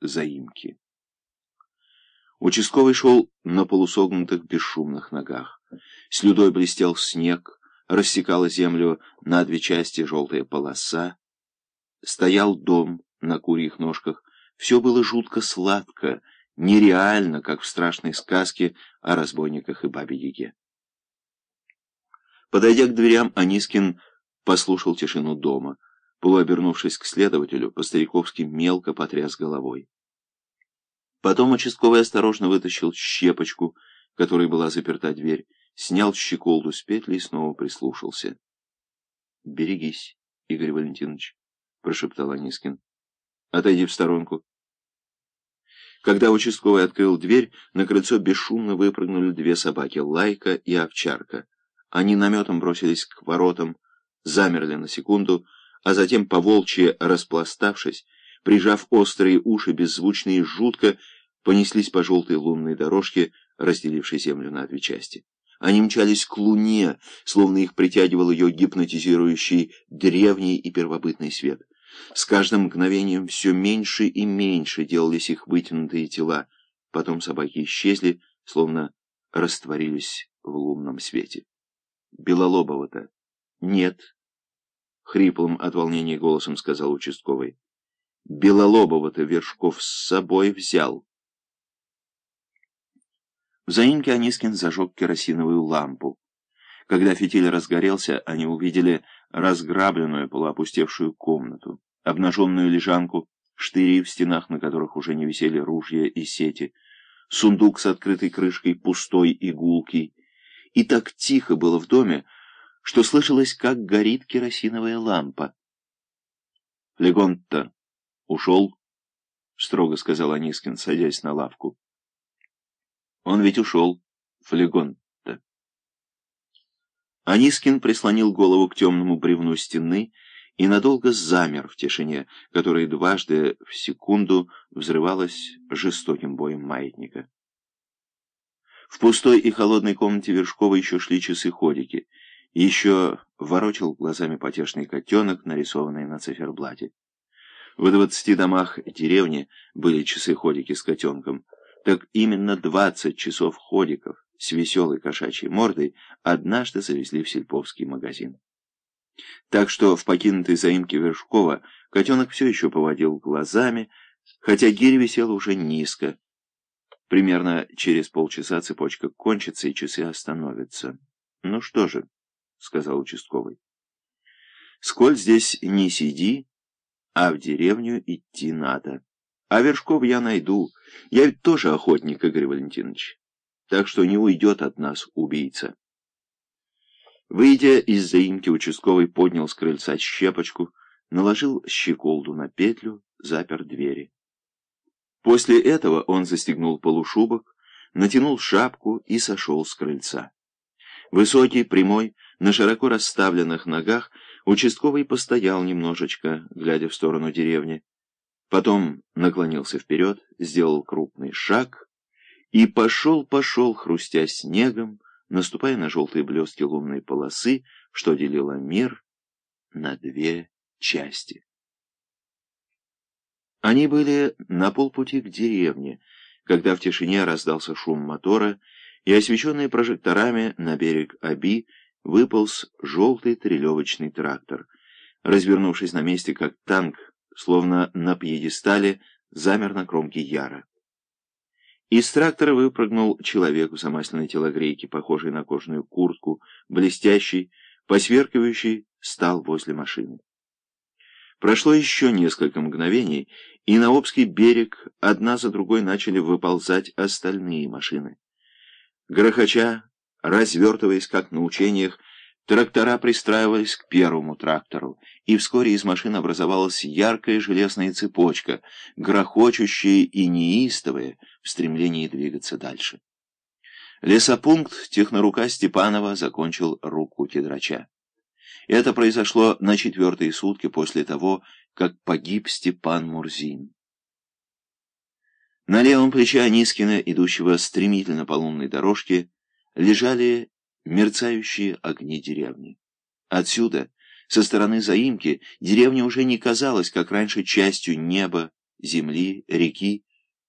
заимки. Участковый шел на полусогнутых бесшумных ногах. Слюдой блестел снег, рассекала землю на две части желтая полоса. Стоял дом на курьих ножках. Все было жутко сладко, нереально, как в страшной сказке о разбойниках и бабе-яге. Подойдя к дверям, Анискин послушал тишину дома. Полуобернувшись к следователю, по-стариковски мелко потряс головой. Потом участковый осторожно вытащил щепочку, которой была заперта дверь, снял щеколду с петли и снова прислушался. — Берегись, Игорь Валентинович, — прошептал Анискин. — Отойди в сторонку. Когда участковый открыл дверь, на крыльцо бесшумно выпрыгнули две собаки — Лайка и Овчарка. Они наметом бросились к воротам, замерли на секунду, а затем, поволчьи распластавшись, прижав острые уши, беззвучно и жутко, понеслись по желтой лунной дорожке, разделившей землю на две части. Они мчались к луне, словно их притягивал ее гипнотизирующий древний и первобытный свет. С каждым мгновением все меньше и меньше делались их вытянутые тела. Потом собаки исчезли, словно растворились в лунном свете. Белолобова-то нет, — хриплым от волнения голосом сказал участковый. Белолобова-то Вершков с собой взял. В заимке Анискин зажег керосиновую лампу. Когда фитиль разгорелся, они увидели разграбленную полуопустевшую комнату, обнаженную лежанку, штыри в стенах, на которых уже не висели ружья и сети, сундук с открытой крышкой, пустой и гулкий. И так тихо было в доме, что слышалось, как горит керосиновая лампа. «Легон-то ушел?» — строго сказал Анискин, садясь на лавку. «Он ведь ушел, Флегон-то». Анискин прислонил голову к темному бревну стены и надолго замер в тишине, которая дважды в секунду взрывалась жестоким боем маятника. В пустой и холодной комнате Вершкова еще шли часы-ходики — еще ворочал глазами потешный котенок, нарисованный на циферблате. В двадцати домах деревни были часы-ходики с котенком. Так именно двадцать часов ходиков с веселой кошачьей мордой однажды завезли в сельповский магазин. Так что в покинутой заимке Вершкова котенок все еще поводил глазами, хотя гирь висела уже низко. Примерно через полчаса цепочка кончится и часы остановятся. Ну что же... — сказал участковый. «Сколь здесь не сиди, а в деревню идти надо. А вершков я найду. Я ведь тоже охотник, Игорь Валентинович. Так что не уйдет от нас убийца». Выйдя из заимки, участковый поднял с крыльца щепочку, наложил щеколду на петлю, запер двери. После этого он застегнул полушубок, натянул шапку и сошел с крыльца. Высокий, прямой, на широко расставленных ногах участковый постоял немножечко, глядя в сторону деревни. Потом наклонился вперед, сделал крупный шаг и пошел-пошел, хрустя снегом, наступая на желтые блестки лунной полосы, что делило мир на две части. Они были на полпути к деревне, когда в тишине раздался шум мотора, и, освещенный прожекторами на берег Аби, выполз желтый трелевочный трактор. Развернувшись на месте, как танк, словно на пьедестале, замер на кромке Яра. Из трактора выпрыгнул человек в замасленной телогрейке, похожей на кожаную куртку, блестящий, посверкивающий, стал возле машины. Прошло еще несколько мгновений, и на Обский берег одна за другой начали выползать остальные машины. Грохоча, развертываясь, как на учениях, трактора пристраивались к первому трактору, и вскоре из машин образовалась яркая железная цепочка, грохочущая и неистовая в стремлении двигаться дальше. Лесопункт технорука Степанова закончил руку тедрача. Это произошло на четвертые сутки после того, как погиб Степан Мурзин. На левом плече Анискина, идущего стремительно по лунной дорожке, лежали мерцающие огни деревни. Отсюда, со стороны заимки, деревня уже не казалась, как раньше, частью неба земли, реки